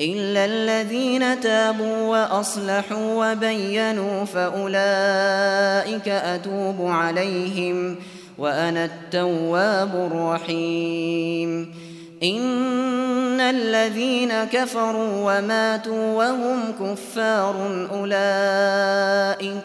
إلا الذين تابوا وأصلحوا وبينوا فأولئك أتوب عليهم وأنا التواب الرحيم إن الذين كفروا وماتوا وهم كفار أولئك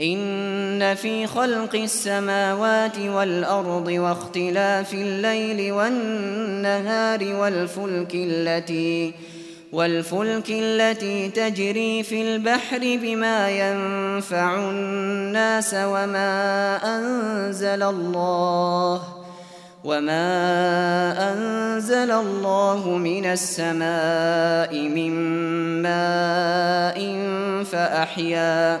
إن في خلق السماوات والأرض واختلاف الليل والنهار والفلك التي والفلك التي تجري في البحر بما ينفع الناس وما أنزل الله وما أنزل الله من السماء من ماء فاحيا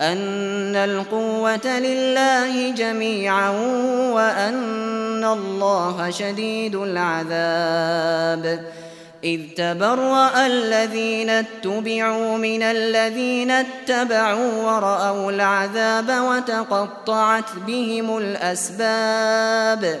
أن القوة لله جميعا وأن الله شديد العذاب إذ تبرأ الذين اتبعوا من الذين اتبعوا ورأوا العذاب وتقطعت بهم الأسباب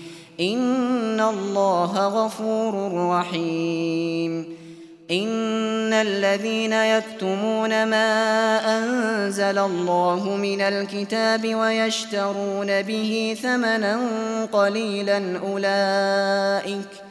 ان الله غفور رحيم ان الذين يكتمون ما انزل الله من الكتاب ويشترون به ثمنا قليلا اولئك